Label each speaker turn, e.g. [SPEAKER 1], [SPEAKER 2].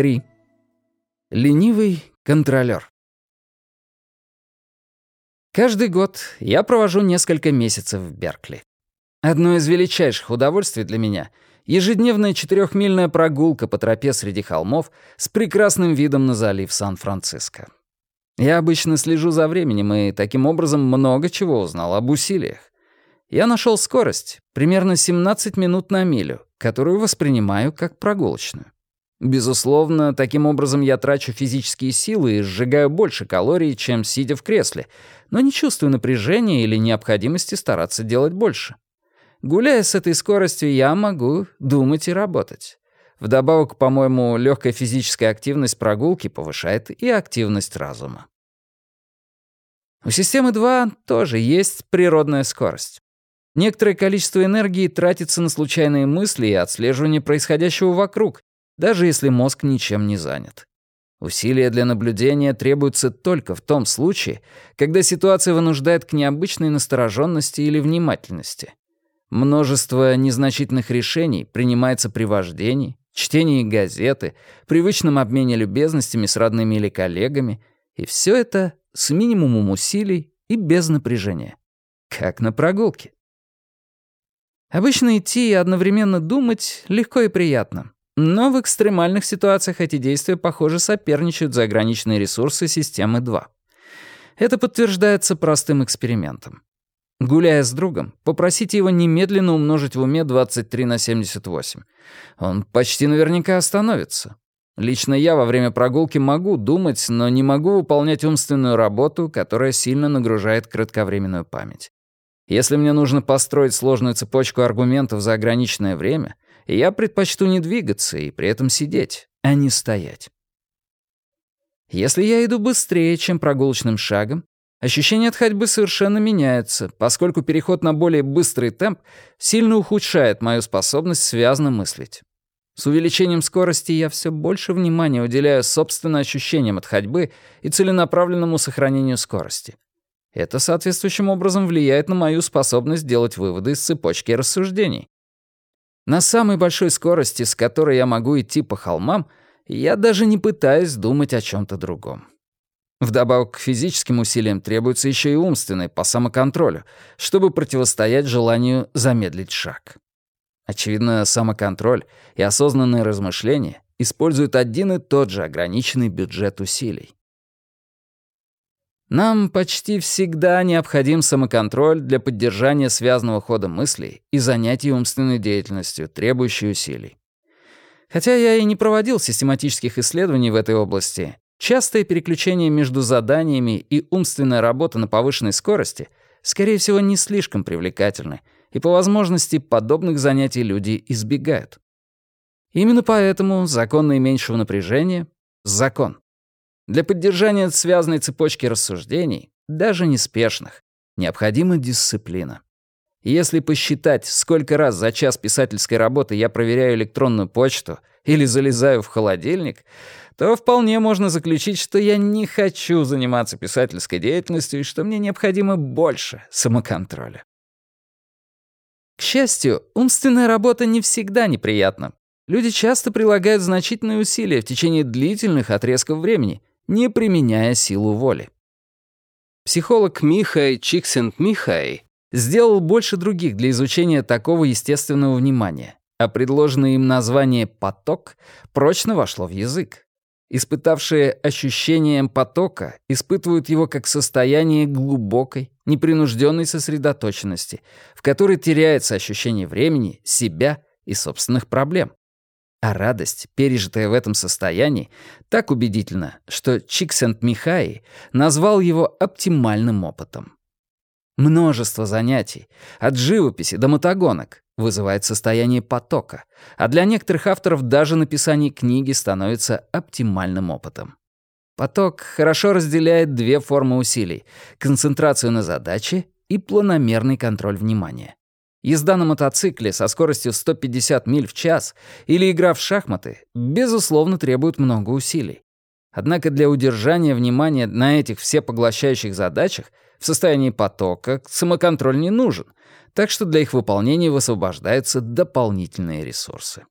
[SPEAKER 1] 3. Ленивый контролер. Каждый год я провожу несколько месяцев в Беркли. Одно из величайших удовольствий для меня ежедневная четырехмильная прогулка по тропе среди холмов с прекрасным видом на залив Сан-Франциско. Я обычно слежу за временем и таким образом много чего узнал об усилиях. Я нашел скорость, примерно 17 минут на милю, которую воспринимаю как прогулочную. Безусловно, таким образом я трачу физические силы и сжигаю больше калорий, чем сидя в кресле, но не чувствую напряжения или необходимости стараться делать больше. Гуляя с этой скоростью, я могу думать и работать. Вдобавок, по-моему, легкая физическая активность прогулки повышает и активность разума. У системы 2 тоже есть природная скорость. Некоторое количество энергии тратится на случайные мысли и отслеживание происходящего вокруг, даже если мозг ничем не занят. Усилия для наблюдения требуются только в том случае, когда ситуация вынуждает к необычной настороженности или внимательности. Множество незначительных решений принимается при вождении, чтении газеты, привычном обмене любезностями с родными или коллегами, и все это с минимумом усилий и без напряжения. Как на прогулке. Обычно идти и одновременно думать легко и приятно. Но в экстремальных ситуациях эти действия, похоже, соперничают за ограниченные ресурсы системы 2. Это подтверждается простым экспериментом. Гуляя с другом, попросите его немедленно умножить в уме 23 на 78. Он почти наверняка остановится. Лично я во время прогулки могу думать, но не могу выполнять умственную работу, которая сильно нагружает кратковременную память. Если мне нужно построить сложную цепочку аргументов за ограниченное время, я предпочту не двигаться и при этом сидеть, а не стоять. Если я иду быстрее, чем прогулочным шагом, ощущение от ходьбы совершенно меняется, поскольку переход на более быстрый темп сильно ухудшает мою способность связно мыслить. С увеличением скорости я все больше внимания уделяю собственным ощущениям от ходьбы и целенаправленному сохранению скорости. Это соответствующим образом влияет на мою способность делать выводы из цепочки рассуждений. На самой большой скорости, с которой я могу идти по холмам, я даже не пытаюсь думать о чем то другом. Вдобавок к физическим усилиям требуется еще и умственный по самоконтролю, чтобы противостоять желанию замедлить шаг. Очевидно, самоконтроль и осознанное размышление используют один и тот же ограниченный бюджет усилий. Нам почти всегда необходим самоконтроль для поддержания связанного хода мыслей и занятий умственной деятельностью, требующей усилий. Хотя я и не проводил систематических исследований в этой области, частое переключение между заданиями и умственная работа на повышенной скорости, скорее всего, не слишком привлекательны, и по возможности подобных занятий люди избегают. Именно поэтому закон наименьшего напряжения — закон. Для поддержания связанной цепочки рассуждений, даже неспешных, необходима дисциплина. Если посчитать, сколько раз за час писательской работы я проверяю электронную почту или залезаю в холодильник, то вполне можно заключить, что я не хочу заниматься писательской деятельностью и что мне необходимо больше самоконтроля. К счастью, умственная работа не всегда неприятна. Люди часто прилагают значительные усилия в течение длительных отрезков времени, не применяя силу воли. Психолог Михай Чиксент-Михай сделал больше других для изучения такого естественного внимания, а предложенное им название «поток» прочно вошло в язык. Испытавшие ощущением потока испытывают его как состояние глубокой, непринужденной сосредоточенности, в которой теряется ощущение времени, себя и собственных проблем. А радость, пережитая в этом состоянии, так убедительна, что Чиксент-Михай назвал его оптимальным опытом. Множество занятий, от живописи до мотогонок, вызывает состояние потока, а для некоторых авторов даже написание книги становится оптимальным опытом. Поток хорошо разделяет две формы усилий — концентрацию на задаче и планомерный контроль внимания. Езда на мотоцикле со скоростью 150 миль в час или игра в шахматы, безусловно, требуют много усилий. Однако для удержания внимания на этих всепоглощающих задачах в состоянии потока самоконтроль не нужен, так что для их выполнения высвобождаются дополнительные ресурсы.